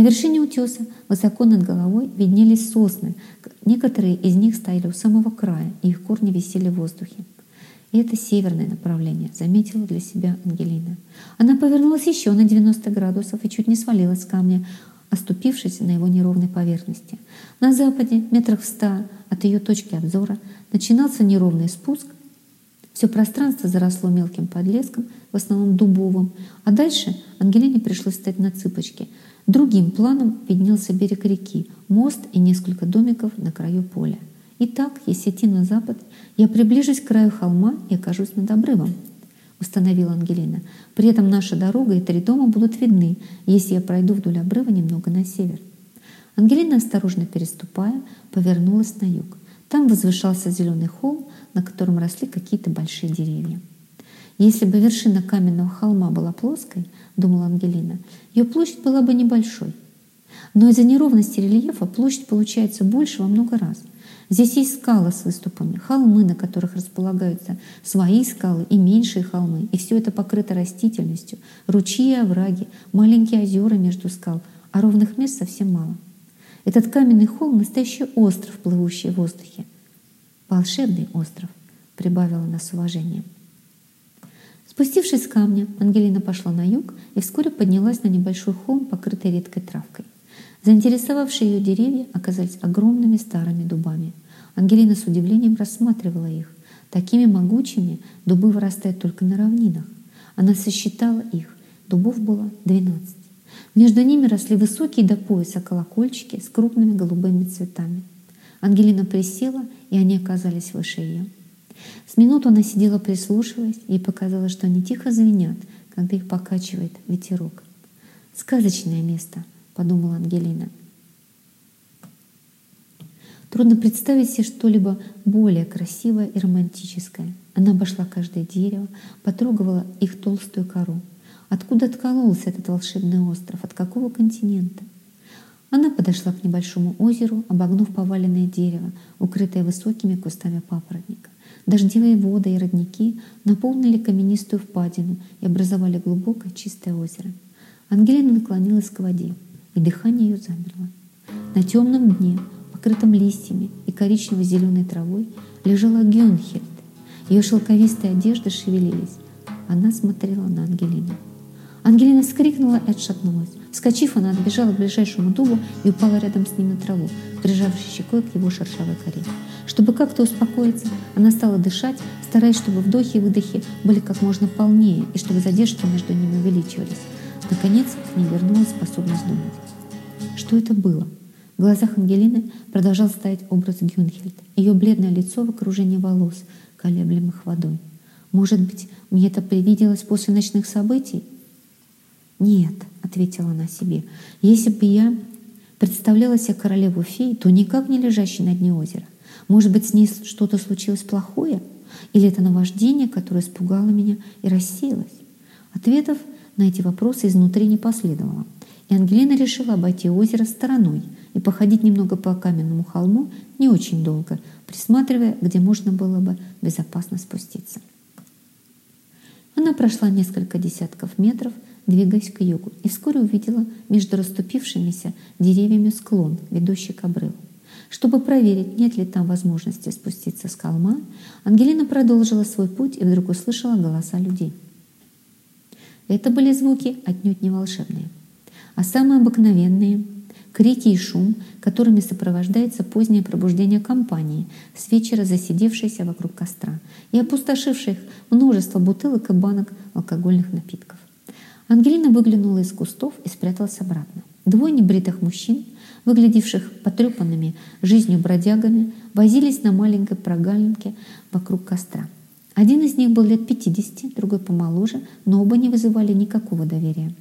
На вершине утеса, высоко над головой, виднелись сосны. Некоторые из них стояли у самого края, и их корни висели в воздухе. И это северное направление, заметила для себя Ангелина. Она повернулась еще на 90 градусов и чуть не свалилась с камня, оступившись на его неровной поверхности. На западе, метрах в ста от ее точки обзора, начинался неровный спуск. Все пространство заросло мелким подлеском, в основном дубовым, а дальше Ангелине пришлось встать на цыпочки. Другим планом виднелся берег реки, мост и несколько домиков на краю поля. Итак, если идти на запад, я приближусь к краю холма и окажусь над обрывом, установила Ангелина. При этом наша дорога и три дома будут видны, если я пройду вдоль обрыва немного на север. Ангелина, осторожно переступая, повернулась на юг. Там возвышался зеленый холм, на котором росли какие-то большие деревья. Если бы вершина каменного холма была плоской, думала Ангелина, ее площадь была бы небольшой. Но из-за неровности рельефа площадь получается больше во много раз. Здесь есть скалы с выступами, холмы, на которых располагаются свои скалы и меньшие холмы. И все это покрыто растительностью, ручьи и овраги, маленькие озера между скал, а ровных мест совсем мало. Этот каменный холм — настоящий остров, плывущий в воздухе. «Волшебный остров», — прибавила она с уважением. Спустившись с камня, Ангелина пошла на юг и вскоре поднялась на небольшой холм, покрытый редкой травкой. Заинтересовавшие ее деревья оказались огромными старыми дубами. Ангелина с удивлением рассматривала их. Такими могучими дубы вырастают только на равнинах. Она сосчитала их. Дубов было 12. Между ними росли высокие до пояса колокольчики с крупными голубыми цветами. Ангелина присела, и они оказались выше ее. С минуту она сидела, прислушиваясь, и показалось, что они тихо звенят, когда их покачивает ветерок. Сказочное место — подумала Ангелина. Трудно представить себе что-либо более красивое и романтическое. Она обошла каждое дерево, потрогала их толстую кору. Откуда откололся этот волшебный остров? От какого континента? Она подошла к небольшому озеру, обогнув поваленное дерево, укрытое высокими кустами папоротника. Дождевые воды и родники наполнили каменистую впадину и образовали глубокое чистое озеро. Ангелина наклонилась к воде и дыхание ее замерло. На темном дне, покрытом листьями и коричнево-зеленой травой, лежала Гюнхельд. Ее шелковистые одежды шевелились. Она смотрела на Ангелину. Ангелина вскрикнула и отшатнулась. Вскочив, она отбежала к ближайшему дубу и упала рядом с ним на траву, прижавшись щекой к его шершавой коре. Чтобы как-то успокоиться, она стала дышать, стараясь, чтобы вдохи и выдохи были как можно полнее и чтобы задержки между ними увеличивались. Наконец к ней вернулась способность думать. Что это было? В глазах Ангелины продолжал стоять образ Гюнхельд, ее бледное лицо в окружении волос, колеблемых водой. Может быть, мне это привиделось после ночных событий? Нет, ответила она себе, если бы я представляла себе королеву фей, то никак не лежащей на дне озера. Может быть, с ней что-то случилось плохое? Или это наваждение, которое испугало меня и рассеялось? Ответов на эти вопросы изнутри не последовало. И Ангелина решила обойти озеро стороной и походить немного по каменному холму не очень долго, присматривая, где можно было бы безопасно спуститься. Она прошла несколько десятков метров, двигаясь к югу, и вскоре увидела между расступившимися деревьями склон, ведущий к обрыву. Чтобы проверить, нет ли там возможности спуститься с холма, Ангелина продолжила свой путь и вдруг услышала голоса людей — это были звуки отнюдь не волшебные, а самые обыкновенные крики и шум, которыми сопровождается позднее пробуждение компании, с вечера засидевшейся вокруг костра и опустошивших множество бутылок и банок алкогольных напитков. Ангелина выглянула из кустов и спряталась обратно. Двое небритых мужчин, выглядевших потрепанными жизнью бродягами, возились на маленькой прогалинке вокруг костра — один из них был лет 50, другой помоложе, но оба не вызывали никакого доверия.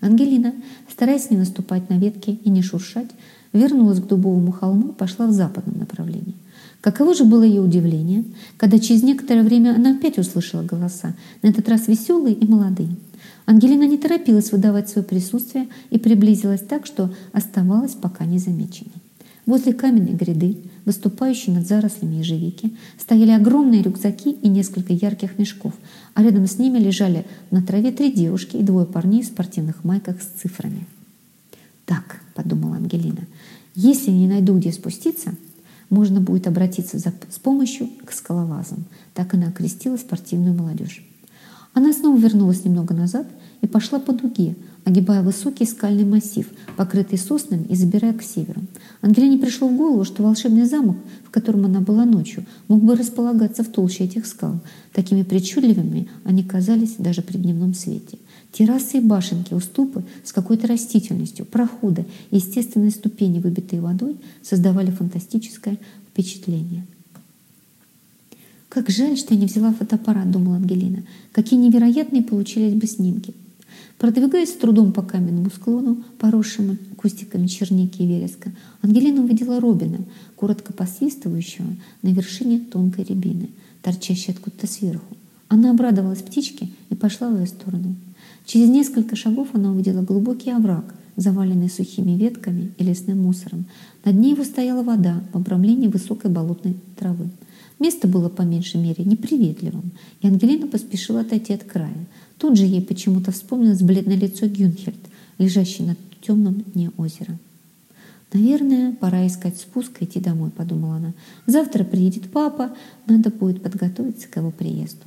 Ангелина, стараясь не наступать на ветки и не шуршать, вернулась к дубовому холму и пошла в западном направлении. Каково же было ее удивление, когда через некоторое время она опять услышала голоса, на этот раз веселые и молодые. Ангелина не торопилась выдавать свое присутствие и приблизилась так, что оставалась пока незамеченной. Возле каменной гряды, выступающей над зарослями ежевики, стояли огромные рюкзаки и несколько ярких мешков, а рядом с ними лежали на траве три девушки и двое парней в спортивных майках с цифрами. «Так», думала Ангелина. Если не найду, где спуститься, можно будет обратиться за, с помощью к скалолазам. Так она окрестила спортивную молодежь. Она снова вернулась немного назад и пошла по дуге, огибая высокий скальный массив, покрытый соснами и забирая к северу. Ангелине пришло в голову, что волшебный замок, в котором она была ночью, мог бы располагаться в толще этих скал. Такими причудливыми они казались даже при дневном свете. Террасы и башенки, уступы с какой-то растительностью, проходы и естественные ступени, выбитые водой, создавали фантастическое впечатление. «Как жаль, что я не взяла фотоаппарат», — думала Ангелина. «Какие невероятные получились бы снимки!» Продвигаясь с трудом по каменному склону, поросшему кустиками черники и вереска, Ангелина увидела Робина, коротко посвистывающего на вершине тонкой рябины, торчащей откуда-то сверху. Она обрадовалась птичке и пошла в ее сторону. Через несколько шагов она увидела глубокий овраг, заваленный сухими ветками и лесным мусором. Над ней его стояла вода в обрамлении высокой болотной травы. Место было по меньшей мере неприветливым, и Ангелина поспешила отойти от края. Тут же ей почему-то вспомнилось бледное лицо Гюнхельд, лежащей на темном дне озера. «Наверное, пора искать спуск и идти домой», — подумала она. «Завтра приедет папа, надо будет подготовиться к его приезду».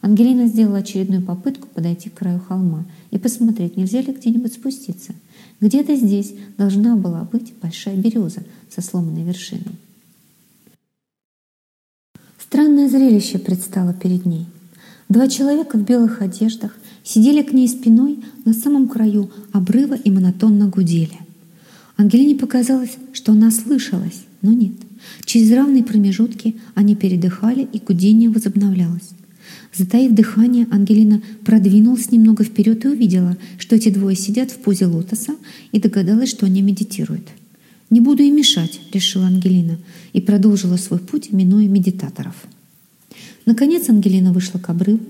Ангелина сделала очередную попытку подойти к краю холма и посмотреть, нельзя ли где-нибудь спуститься. Где-то здесь должна была быть большая береза со сломанной вершиной. Странное зрелище предстало перед ней. Два человека в белых одеждах сидели к ней спиной на самом краю обрыва и монотонно гудели. Ангелине показалось, что она слышалась, но нет. Через равные промежутки они передыхали, и гудение возобновлялось. Затаив дыхание, Ангелина продвинулась немного вперед и увидела, что эти двое сидят в позе лотоса и догадалась, что они медитируют. «Не буду им мешать», — решила Ангелина и продолжила свой путь, минуя медитаторов. Наконец Ангелина вышла к обрыву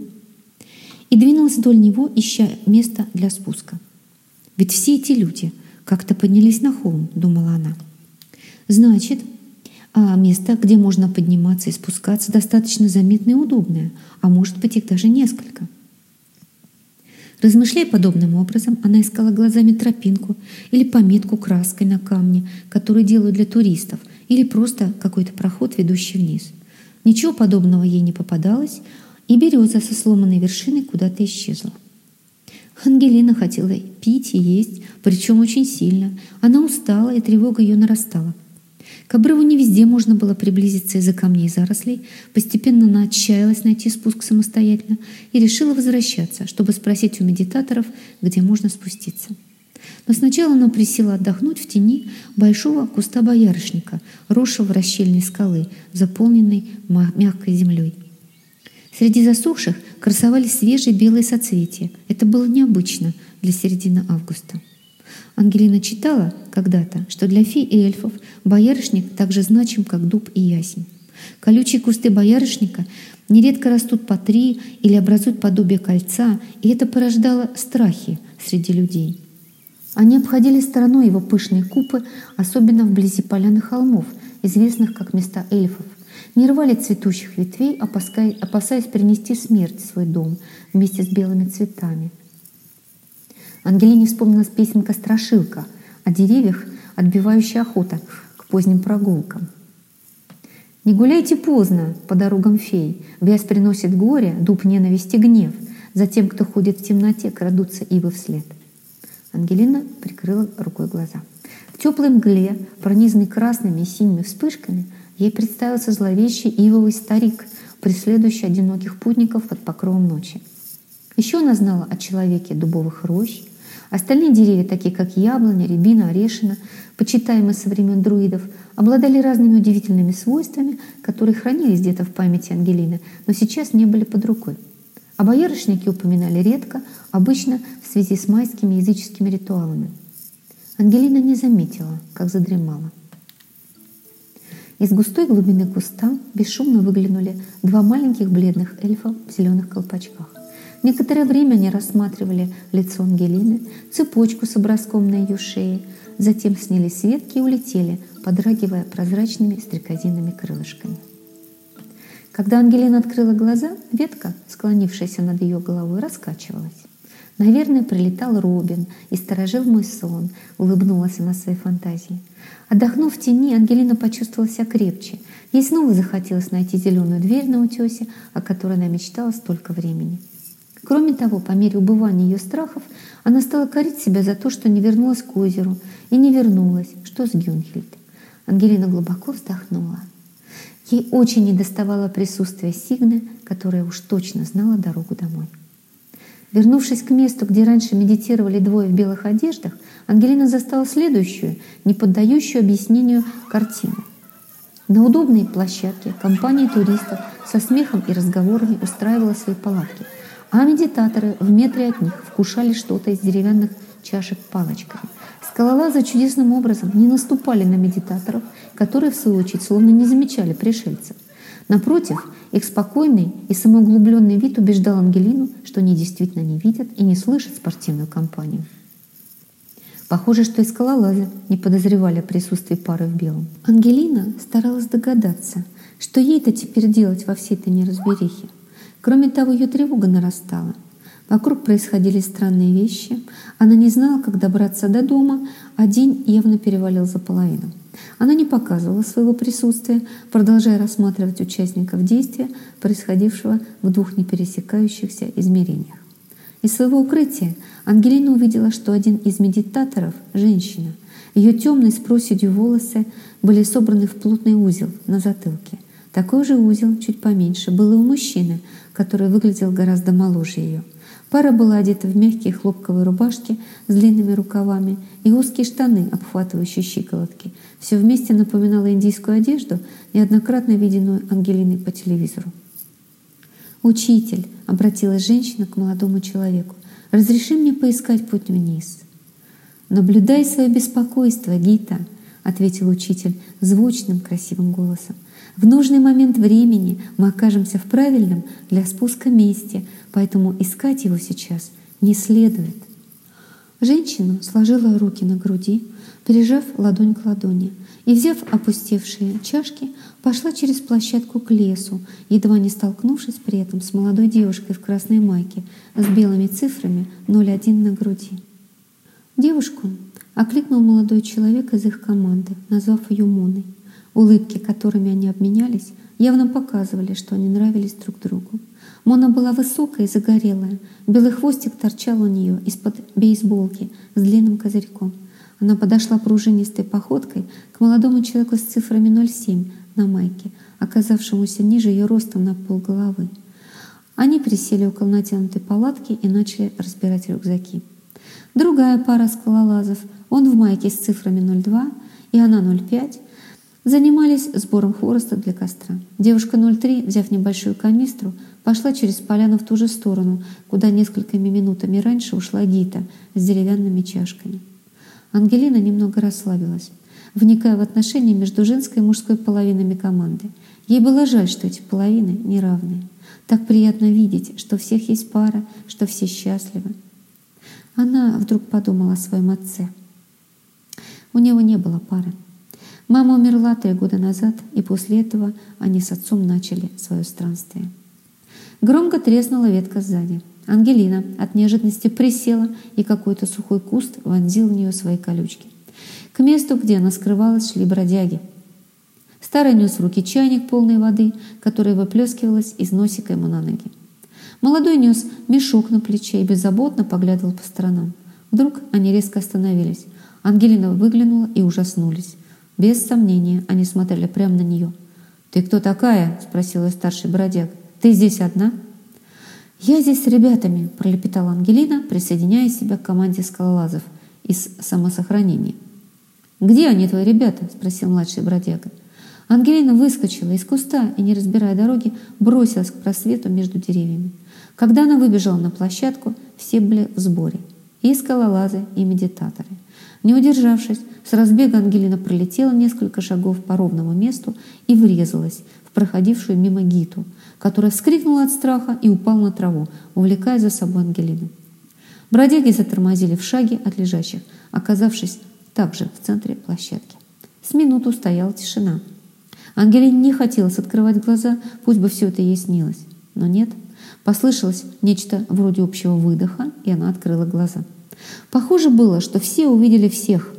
и двинулась вдоль него, ища место для спуска. «Ведь все эти люди как-то поднялись на холм», — думала она. «Значит, а место, где можно подниматься и спускаться, достаточно заметное и удобное, а может быть их даже несколько». Размышляя подобным образом, она искала глазами тропинку или пометку краской на камне, которую делают для туристов, или просто какой-то проход, ведущий вниз. Ничего подобного ей не попадалось, и береза со сломанной вершиной куда-то исчезла. Ангелина хотела пить и есть, причем очень сильно. Она устала, и тревога ее нарастала – к обрыву не везде можно было приблизиться из-за камней и зарослей. Постепенно она отчаялась найти спуск самостоятельно и решила возвращаться, чтобы спросить у медитаторов, где можно спуститься. Но сначала она присела отдохнуть в тени большого куста боярышника, росшего в расщельной скалы, заполненной мягкой землей. Среди засохших красовались свежие белые соцветия. Это было необычно для середины августа. Ангелина читала когда-то, что для фей и эльфов боярышник так же значим, как дуб и ясень. Колючие кусты боярышника нередко растут по три или образуют подобие кольца, и это порождало страхи среди людей. Они обходили стороной его пышные купы, особенно вблизи поляны холмов, известных как места эльфов. Не рвали цветущих ветвей, опасаясь перенести смерть в свой дом вместе с белыми цветами – Ангелине вспомнилась песенка «Страшилка» о деревьях, отбивающая охота к поздним прогулкам. «Не гуляйте поздно по дорогам фей, вяз приносит горе, дуб ненависти гнев, за тем, кто ходит в темноте, крадутся ивы вслед». Ангелина прикрыла рукой глаза. В теплой мгле, пронизанной красными и синими вспышками, ей представился зловещий ивовый старик, преследующий одиноких путников под покровом ночи. Еще она знала о человеке дубовых рощ, Остальные деревья, такие как яблоня, рябина, орешина, почитаемые со времен друидов, обладали разными удивительными свойствами, которые хранились где-то в памяти Ангелины, но сейчас не были под рукой. А боярышники упоминали редко, обычно в связи с майскими языческими ритуалами. Ангелина не заметила, как задремала. Из густой глубины куста бесшумно выглянули два маленьких бледных эльфа в зеленых колпачках. Некоторое время они рассматривали лицо Ангелины, цепочку с образком на ее шее, затем сняли с ветки и улетели, подрагивая прозрачными стрекозинными крылышками. Когда Ангелина открыла глаза, ветка, склонившаяся над ее головой, раскачивалась. Наверное, прилетал Робин и сторожил мой сон, улыбнулась она своей фантазии. Отдохнув в тени, Ангелина почувствовала себя крепче. Ей снова захотелось найти зеленую дверь на утесе, о которой она мечтала столько времени. Кроме того, по мере убывания ее страхов, она стала корить себя за то, что не вернулась к озеру, и не вернулась, что с Гюнхельд. Ангелина глубоко вздохнула. Ей очень недоставало присутствия Сигны, которая уж точно знала дорогу домой. Вернувшись к месту, где раньше медитировали двое в белых одеждах, Ангелина застала следующую, не поддающую объяснению картину. На удобной площадке компания туристов со смехом и разговорами устраивала свои палатки, а медитаторы в метре от них вкушали что-то из деревянных чашек палочками. Скалолазы чудесным образом не наступали на медитаторов, которые, в свою очередь, словно не замечали пришельцев. Напротив, их спокойный и самоуглубленный вид убеждал Ангелину, что они действительно не видят и не слышат спортивную компанию. Похоже, что и скалолазы не подозревали о присутствии пары в белом. Ангелина старалась догадаться, что ей-то теперь делать во всей этой неразберихе. Кроме того, ее тревога нарастала. Вокруг происходили странные вещи. Она не знала, как добраться до дома, а день явно перевалил за половину. Она не показывала своего присутствия, продолжая рассматривать участников действия, происходившего в двух непересекающихся измерениях. Из своего укрытия Ангелина увидела, что один из медитаторов — женщина. Ее темные с проседью волосы были собраны в плотный узел на затылке. Такой же узел, чуть поменьше, был у мужчины, который выглядел гораздо моложе ее — Пара была одета в мягкие хлопковые рубашки с длинными рукавами и узкие штаны, обхватывающие щиколотки. Все вместе напоминало индийскую одежду, неоднократно виденную Ангелиной по телевизору. «Учитель», — обратилась женщина к молодому человеку, — «разреши мне поискать путь вниз». «Наблюдай свое беспокойство, Гита», — ответил учитель звучным красивым голосом. В нужный момент времени мы окажемся в правильном для спуска месте, поэтому искать его сейчас не следует. Женщина сложила руки на груди, прижав ладонь к ладони, и, взяв опустевшие чашки, пошла через площадку к лесу, едва не столкнувшись при этом с молодой девушкой в красной майке с белыми цифрами 01 на груди. Девушку окликнул молодой человек из их команды, назвав ее Моной. Улыбки, которыми они обменялись, явно показывали, что они нравились друг другу. Мона была высокая и загорелая. Белый хвостик торчал у нее из-под бейсболки с длинным козырьком. Она подошла пружинистой походкой к молодому человеку с цифрами 07 на майке, оказавшемуся ниже ее ростом на полголовы. Они присели около натянутой палатки и начали разбирать рюкзаки. Другая пара скалолазов, он в майке с цифрами 02 и она 05, занимались сбором хвороста для костра. Девушка 03, взяв небольшую канистру, пошла через поляну в ту же сторону, куда несколькими минутами раньше ушла Гита с деревянными чашками. Ангелина немного расслабилась, вникая в отношения между женской и мужской половинами команды. Ей было жаль, что эти половины неравные. Так приятно видеть, что у всех есть пара, что все счастливы. Она вдруг подумала о своем отце. У него не было пары. Мама умерла три года назад, и после этого они с отцом начали свое странствие. Громко треснула ветка сзади. Ангелина от неожиданности присела, и какой-то сухой куст вонзил в нее свои колючки. К месту, где она скрывалась, шли бродяги. Старый нес в руки чайник полной воды, которая выплескивалась из носика ему на ноги. Молодой нес мешок на плече и беззаботно поглядывал по сторонам. Вдруг они резко остановились. Ангелина выглянула и ужаснулись. Без сомнения, они смотрели прямо на нее. «Ты кто такая?» — спросил ее старший бродяг. «Ты здесь одна?» «Я здесь с ребятами», — пролепетала Ангелина, присоединяя себя к команде скалолазов из самосохранения. «Где они, твои ребята?» — спросил младший бродяга. Ангелина выскочила из куста и, не разбирая дороги, бросилась к просвету между деревьями. Когда она выбежала на площадку, все были в сборе. И скалолазы, и медитаторы. Не удержавшись, с разбега Ангелина пролетела несколько шагов по ровному месту и врезалась в проходившую мимо Гиту, которая вскрикнула от страха и упала на траву, увлекая за собой Ангелину. Бродяги затормозили в шаге от лежащих, оказавшись также в центре площадки. С минуту стояла тишина. Ангелине не хотелось открывать глаза, пусть бы все это ей снилось. Но нет. Послышалось нечто вроде общего выдоха, и она открыла глаза. Похоже было, что все увидели всех,